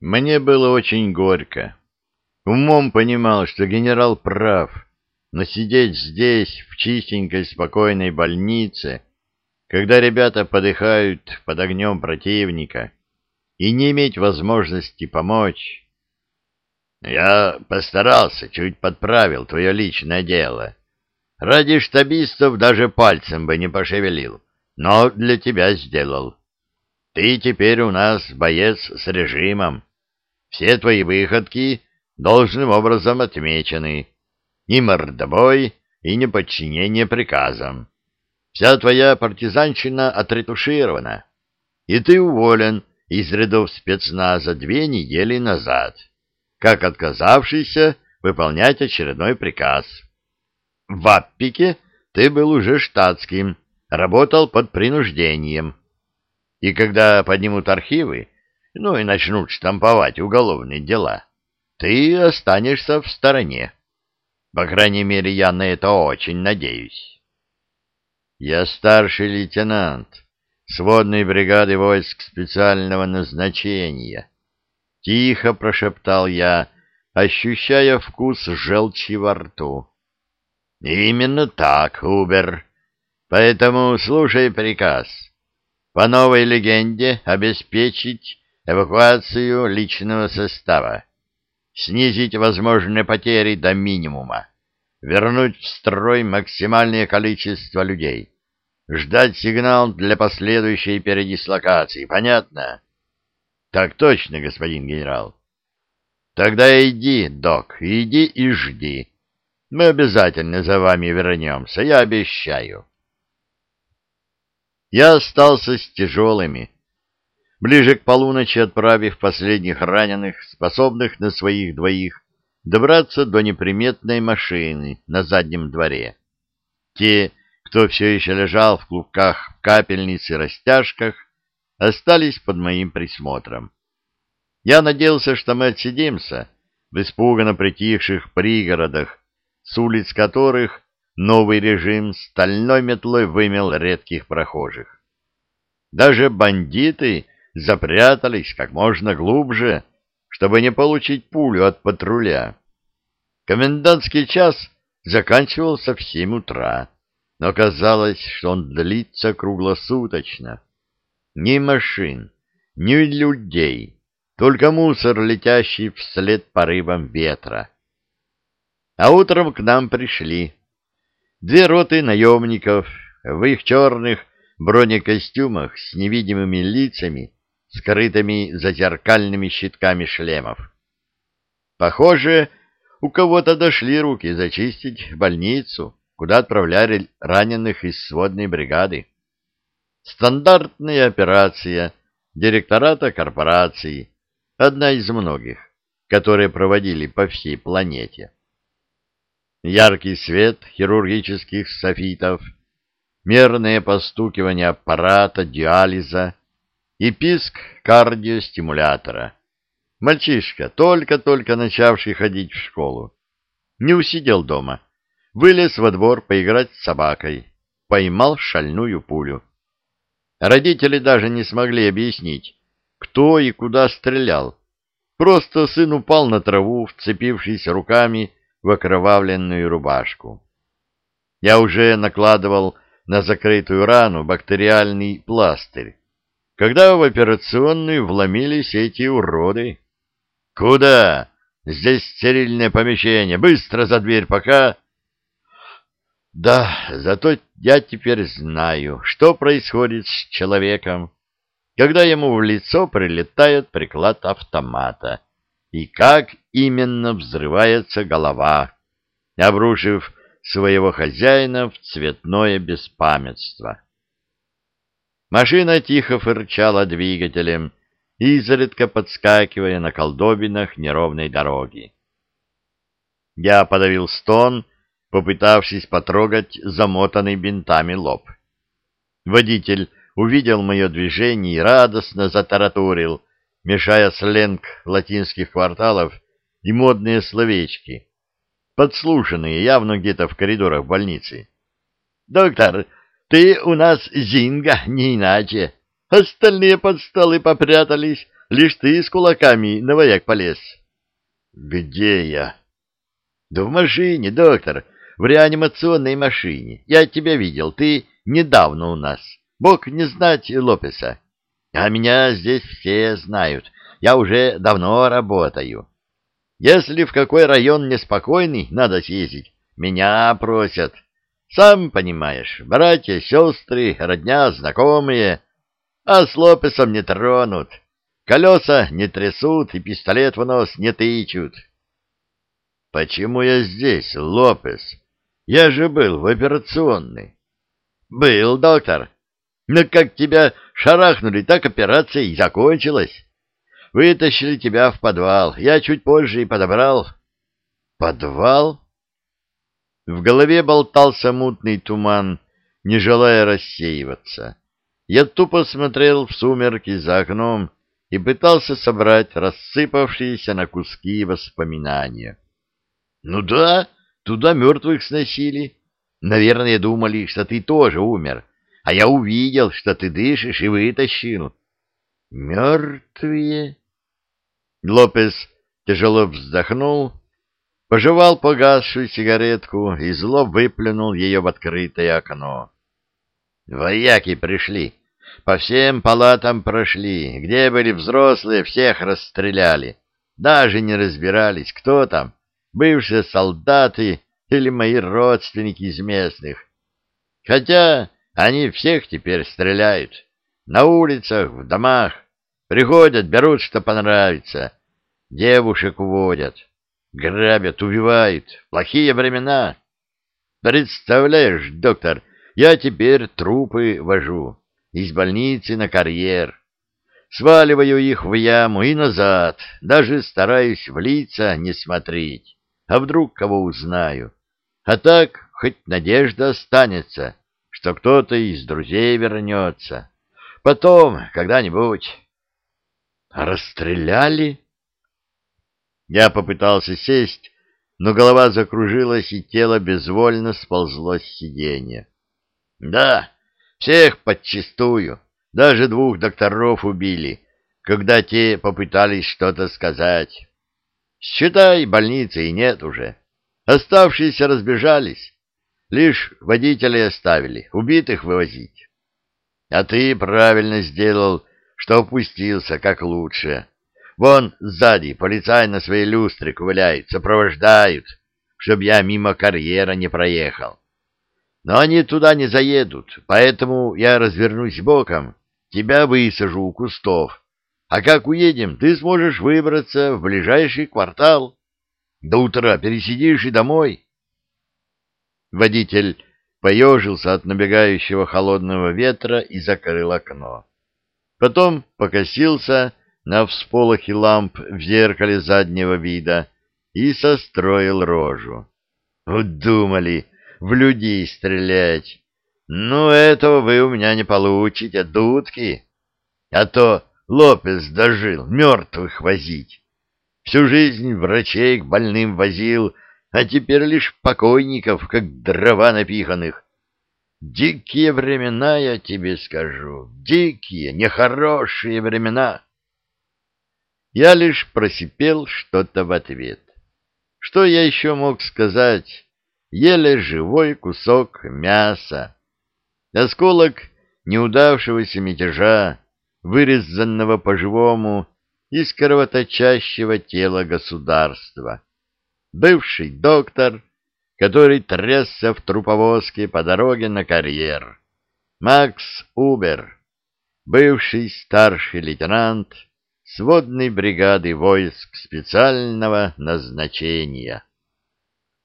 Мне было очень горько. Умом понимал, что генерал прав, но сидеть здесь, в чистенькой спокойной больнице, когда ребята подыхают под огнем противника, и не иметь возможности помочь... Я постарался, чуть подправил твое личное дело. Ради штабистов даже пальцем бы не пошевелил, но для тебя сделал. Ты теперь у нас боец с режимом. Все твои выходки должным образом отмечены. Ни мордобой и ни подчинение приказам. Вся твоя партизанщина отретуширована, и ты уволен из рядов спецназа две недели назад, как отказавшийся выполнять очередной приказ. В Аппике ты был уже штатским, работал под принуждением. И когда поднимут архивы, ну и начнут штамповать уголовные дела, ты останешься в стороне. По крайней мере, я на это очень надеюсь. Я старший лейтенант сводной бригады войск специального назначения. Тихо прошептал я, ощущая вкус желчи во рту. Именно так, Убер. Поэтому слушай приказ. По новой легенде обеспечить эвакуацию личного состава, снизить возможные потери до минимума, вернуть в строй максимальное количество людей, ждать сигнал для последующей передислокации. Понятно? Так точно, господин генерал. Тогда иди, док, иди и жди. Мы обязательно за вами вернемся, я обещаю. Я остался с тяжелыми, ближе к полуночи отправив последних раненых, способных на своих двоих, добраться до неприметной машины на заднем дворе. Те, кто все еще лежал в клубках капельниц и растяжках, остались под моим присмотром. Я надеялся, что мы отсидимся в испуганно притихших пригородах, с улиц которых новый режим стальной метлой вымел редких прохожих. Даже бандиты запрятались как можно глубже, чтобы не получить пулю от патруля. Комендантский час заканчивался в семь утра, но казалось, что он длится круглосуточно. Ни машин, ни людей, только мусор, летящий вслед порывом ветра. А утром к нам пришли две роты наемников в их черных бронекостюмах с невидимыми лицами, скрытыми за зеркальными щитками шлемов. Похоже, у кого-то дошли руки зачистить больницу, куда отправляли раненых из сводной бригады. Стандартная операция директората корпорации, одна из многих, которые проводили по всей планете яркий свет хирургических софитов, мерное постукивание аппарата диализа и писк кардиостимулятора. Мальчишка, только-только начавший ходить в школу, не усидел дома, вылез во двор поиграть с собакой, поймал шальную пулю. Родители даже не смогли объяснить, кто и куда стрелял. Просто сын упал на траву, вцепившись руками в окровавленную рубашку. Я уже накладывал на закрытую рану бактериальный пластырь, когда в операционную вломились эти уроды. «Куда? Здесь стерильное помещение. Быстро за дверь, пока...» Да, зато я теперь знаю, что происходит с человеком, когда ему в лицо прилетает приклад автомата и как именно взрывается голова, обрушив своего хозяина в цветное беспамятство. Машина тихо фырчала двигателем, изредка подскакивая на колдобинах неровной дороги. Я подавил стон, попытавшись потрогать замотанный бинтами лоб. Водитель увидел мое движение и радостно затараторил, мешая сленг латинских кварталов и модные словечки, подслушанные явно где-то в коридорах больницы. «Доктор, ты у нас зинга, не иначе. Остальные под столы попрятались, лишь ты с кулаками на вояк полез. Где я? Да в машине, доктор, в реанимационной машине. Я тебя видел, ты недавно у нас. Бог не знать Лопеса. А меня здесь все знают. Я уже давно работаю. Если в какой район неспокойный надо съездить, меня просят. Сам понимаешь, братья, сестры, родня, знакомые. А с Лопесом не тронут. Колеса не трясут и пистолет в нос не тычут. Почему я здесь, Лопес? Я же был в операционной. Был, доктор. Но как тебя шарахнули, так операция и закончилась. Вытащили тебя в подвал. Я чуть позже и подобрал. Подвал? В голове болтался мутный туман, не желая рассеиваться. Я тупо смотрел в сумерки за окном и пытался собрать рассыпавшиеся на куски воспоминания. Ну да, туда мертвых сносили. Наверное, думали, что ты тоже умер, а я увидел, что ты дышишь, и вытащил. Мертвые? Лопес тяжело вздохнул, пожевал погасшую сигаретку и зло выплюнул ее в открытое окно. Вояки пришли, по всем палатам прошли, где были взрослые, всех расстреляли. Даже не разбирались, кто там, бывшие солдаты или мои родственники из местных. Хотя они всех теперь стреляют. На улицах, в домах. Приходят, берут, что понравится. Девушек уводят. Грабят, убивают. Плохие времена. Представляешь, доктор, я теперь трупы вожу из больницы на карьер. Сваливаю их в яму и назад, даже стараюсь в лица не смотреть. А вдруг кого узнаю? А так хоть надежда останется, что кто-то из друзей вернется. Потом, когда-нибудь... Расстреляли? Я попытался сесть, но голова закружилась, и тело безвольно сползло с сиденья. Да, всех подчистую, даже двух докторов убили, когда те попытались что-то сказать. Считай, больницы и нет уже. Оставшиеся разбежались. Лишь водителей оставили, убитых вывозить. А ты правильно сделал, что опустился как лучше. Вон сзади полицай на своей люстре ковыляет, сопровождают, чтоб я мимо карьера не проехал. Но они туда не заедут, поэтому я развернусь боком, тебя высажу у кустов. А как уедем, ты сможешь выбраться в ближайший квартал. До утра пересидишь и домой. Водитель поежился от набегающего холодного ветра и закрыл окно. Потом покосился на всполохи ламп в зеркале заднего вида и состроил рожу. Удумали, в людей стрелять. Ну, этого вы у меня не получите, дудки. А то Лопес дожил мертвых возить. Всю жизнь врачей к больным возил, а теперь лишь покойников, как дрова напиханных. Дикие времена, я тебе скажу, дикие, нехорошие времена. Я лишь просипел что-то в ответ. Что я еще мог сказать? еле живой кусок мяса. Осколок неудавшегося мятежа, вырезанного по-живому из кровоточащего тела государства. Бывший доктор, который трясся в труповозке по дороге на карьер. Макс Убер, бывший старший лейтенант сводной бригады войск специального назначения.